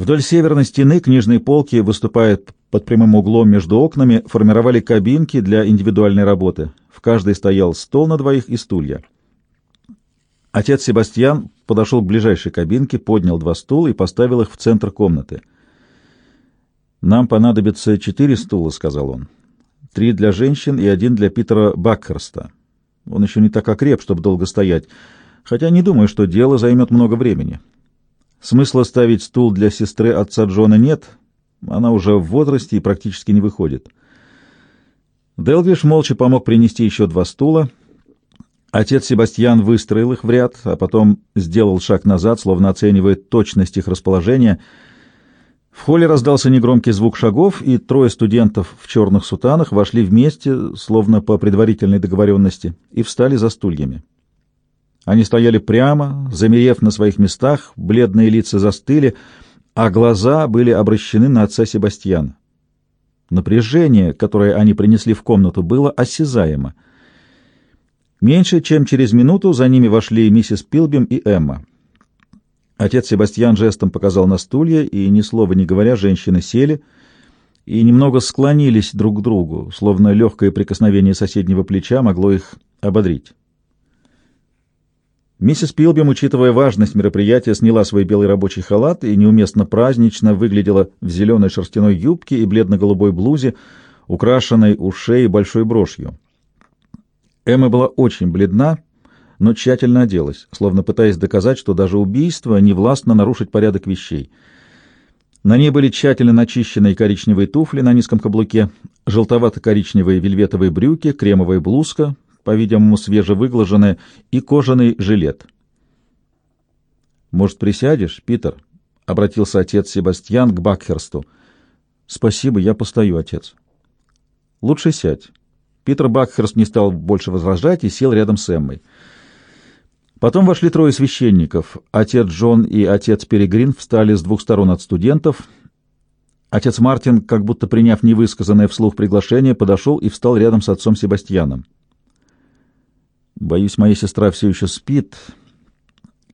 Вдоль северной стены книжные полки, выступая под прямым углом между окнами, формировали кабинки для индивидуальной работы. В каждой стоял стол на двоих и стулья. Отец Себастьян подошел к ближайшей кабинке, поднял два стула и поставил их в центр комнаты. «Нам понадобится четыре стула», — сказал он. «Три для женщин и один для Питера Бакхерста. Он еще не так окреп, чтобы долго стоять, хотя не думаю, что дело займет много времени. Смысла ставить стул для сестры отца Джона нет, она уже в возрасте и практически не выходит». Делвиш молча помог принести еще два стула — Отец Себастьян выстроил их в ряд, а потом сделал шаг назад, словно оценивая точность их расположения. В холле раздался негромкий звук шагов, и трое студентов в черных сутанах вошли вместе, словно по предварительной договоренности, и встали за стульями. Они стояли прямо, замерев на своих местах, бледные лица застыли, а глаза были обращены на отца Себастьяна. Напряжение, которое они принесли в комнату, было осязаемо — Меньше чем через минуту за ними вошли миссис Пилбим и Эмма. Отец Себастьян жестом показал на стулья, и, ни слова не говоря, женщины сели и немного склонились друг к другу, словно легкое прикосновение соседнего плеча могло их ободрить. Миссис Пилбим, учитывая важность мероприятия, сняла свой белый рабочий халат и неуместно празднично выглядела в зеленой шерстяной юбке и бледно-голубой блузе, украшенной у шеи большой брошью. Эмма была очень бледна, но тщательно оделась, словно пытаясь доказать, что даже убийство не властно нарушить порядок вещей. На ней были тщательно начищенные коричневые туфли на низком каблуке, желтовато-коричневые вельветовые брюки, кремовая блузка, по-видимому, свежевыглаженная, и кожаный жилет. «Может, присядешь, Питер?» — обратился отец Себастьян к Бакхерсту. «Спасибо, я постою, отец». «Лучше сядь. Питер Бакхерст не стал больше возражать и сел рядом с Эммой. Потом вошли трое священников. Отец Джон и отец Перегрин встали с двух сторон от студентов. Отец Мартин, как будто приняв невысказанное вслух приглашение, подошел и встал рядом с отцом Себастьяном. «Боюсь, моя сестра все еще спит,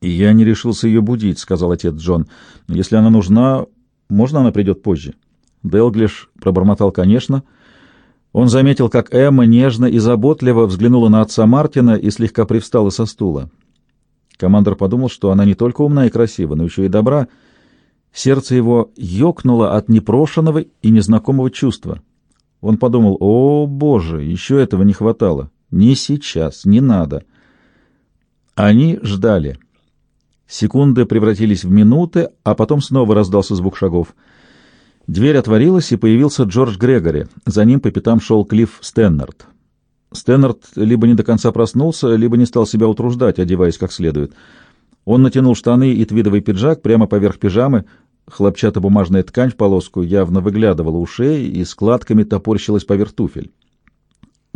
и я не решился ее будить», — сказал отец Джон. «Если она нужна, можно она придет позже?» Делглиш пробормотал «конечно», — он заметил, как Эмма нежно и заботливо взглянула на отца Мартина и слегка привстала со стула. Командор подумал, что она не только умна и красива, но еще и добра. Сердце его ёкнуло от непрошенного и незнакомого чувства. Он подумал, «О, Боже, еще этого не хватало. Не сейчас, не надо». Они ждали. Секунды превратились в минуты, а потом снова раздался звук шагов — Дверь отворилась, и появился Джордж Грегори. За ним по пятам шел Клифф Стэннард. Стэннард либо не до конца проснулся, либо не стал себя утруждать, одеваясь как следует. Он натянул штаны и твидовый пиджак прямо поверх пижамы, хлопчатобумажная ткань в полоску явно выглядывала у шеи и складками топорщилась поверх туфель.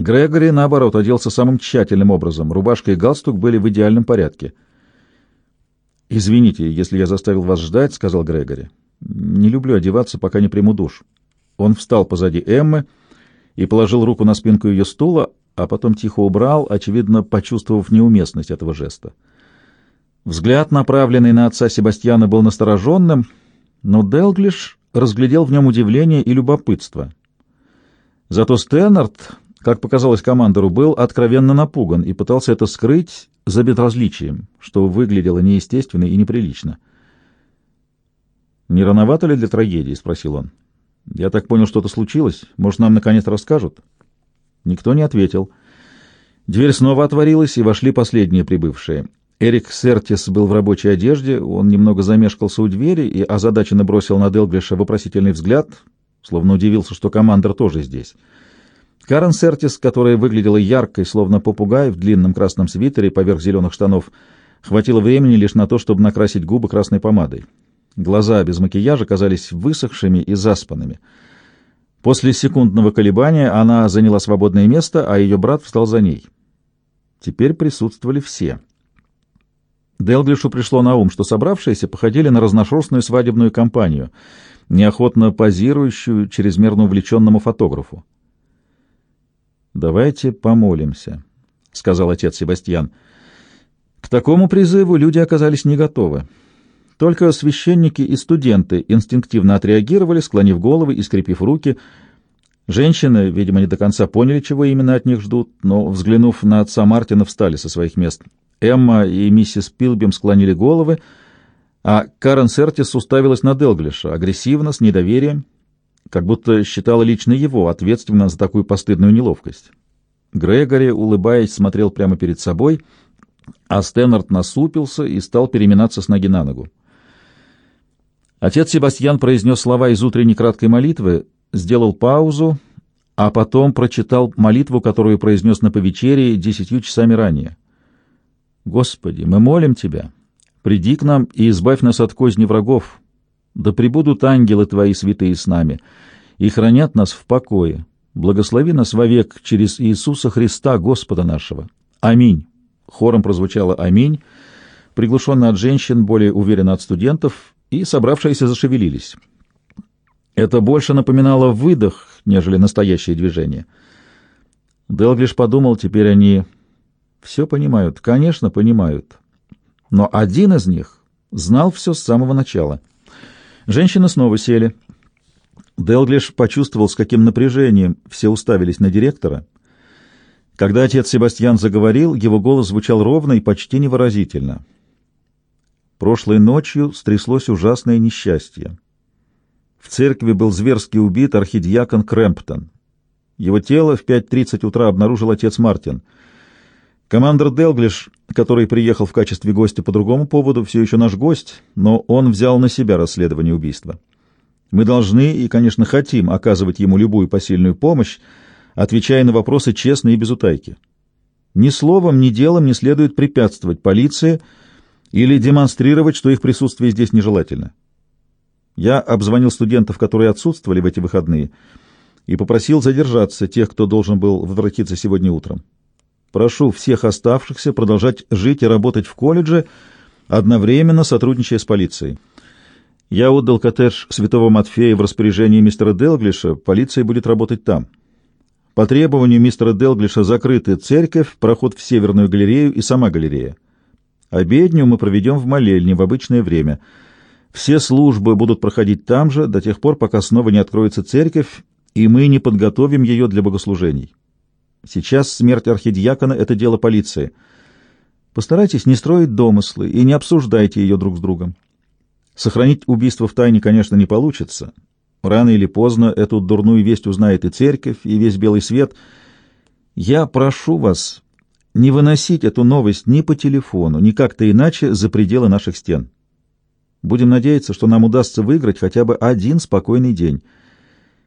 Грегори, наоборот, оделся самым тщательным образом. Рубашка и галстук были в идеальном порядке. «Извините, если я заставил вас ждать», — сказал Грегори. Не люблю одеваться, пока не приму душ. Он встал позади Эммы и положил руку на спинку ее стула, а потом тихо убрал, очевидно, почувствовав неуместность этого жеста. Взгляд, направленный на отца Себастьяна, был настороженным, но Делглиш разглядел в нем удивление и любопытство. Зато Стэннард, как показалось командору, был откровенно напуган и пытался это скрыть за безразличием, что выглядело неестественно и неприлично. «Не рановато ли для трагедии?» — спросил он. «Я так понял, что-то случилось. Может, нам наконец расскажут?» Никто не ответил. Дверь снова отворилась, и вошли последние прибывшие. Эрик Сертис был в рабочей одежде, он немного замешкался у двери и озадаченно бросил на Делглиша вопросительный взгляд, словно удивился, что командир тоже здесь. Карен Сертис, которая выглядела яркой, словно попугай в длинном красном свитере поверх зеленых штанов, хватило времени лишь на то, чтобы накрасить губы красной помадой. Глаза без макияжа казались высохшими и заспанными. После секундного колебания она заняла свободное место, а ее брат встал за ней. Теперь присутствовали все. Делглишу пришло на ум, что собравшиеся походили на разношерстную свадебную компанию, неохотно позирующую чрезмерно увлеченному фотографу. «Давайте помолимся», — сказал отец Себастьян. К такому призыву люди оказались не готовы. Только священники и студенты инстинктивно отреагировали, склонив головы и скрепив руки. Женщины, видимо, не до конца поняли, чего именно от них ждут, но, взглянув на отца Мартина, встали со своих мест. Эмма и миссис Пилбим склонили головы, а Карен Сертис уставилась на Делглиша, агрессивно, с недоверием, как будто считала лично его ответственным за такую постыдную неловкость. Грегори, улыбаясь, смотрел прямо перед собой, а Стэннард насупился и стал переминаться с ноги на ногу. Отец Себастьян произнес слова из утренней краткой молитвы, сделал паузу, а потом прочитал молитву, которую произнес на повечерии десятью часами ранее. «Господи, мы молим Тебя, приди к нам и избавь нас от козни врагов, да пребудут ангелы Твои святые с нами и хранят нас в покое. Благослови нас вовек через Иисуса Христа, Господа нашего. Аминь». Хором прозвучало «Аминь», приглушенно от женщин, более уверенно от студентов, и собравшиеся зашевелились. Это больше напоминало выдох, нежели настоящее движение. Делглиш подумал, теперь они все понимают, конечно, понимают. Но один из них знал все с самого начала. Женщины снова сели. Делглиш почувствовал, с каким напряжением все уставились на директора. Когда отец Себастьян заговорил, его голос звучал ровно и почти невыразительно. Прошлой ночью стряслось ужасное несчастье. В церкви был зверски убит архидиакон Крэмптон. Его тело в 5.30 утра обнаружил отец Мартин — Командор Делглиш, который приехал в качестве гостя по другому поводу, все еще наш гость, но он взял на себя расследование убийства. Мы должны и, конечно, хотим оказывать ему любую посильную помощь, отвечая на вопросы честно и без утайки. Ни словом, ни делом не следует препятствовать полиции или демонстрировать, что их присутствие здесь нежелательно. Я обзвонил студентов, которые отсутствовали в эти выходные, и попросил задержаться тех, кто должен был возвратиться сегодня утром. Прошу всех оставшихся продолжать жить и работать в колледже, одновременно сотрудничая с полицией. Я отдал коттедж Святого Матфея в распоряжение мистера Делглиша, полиция будет работать там. По требованию мистера Делглиша закрыты церковь, проход в Северную галерею и сама галерея. Обедню мы проведем в молельне в обычное время. Все службы будут проходить там же до тех пор, пока снова не откроется церковь, и мы не подготовим ее для богослужений. Сейчас смерть архидиакона — это дело полиции. Постарайтесь не строить домыслы и не обсуждайте ее друг с другом. Сохранить убийство в тайне, конечно, не получится. Рано или поздно эту дурную весть узнает и церковь, и весь белый свет. Я прошу вас не выносить эту новость ни по телефону, ни как-то иначе за пределы наших стен. Будем надеяться, что нам удастся выиграть хотя бы один спокойный день —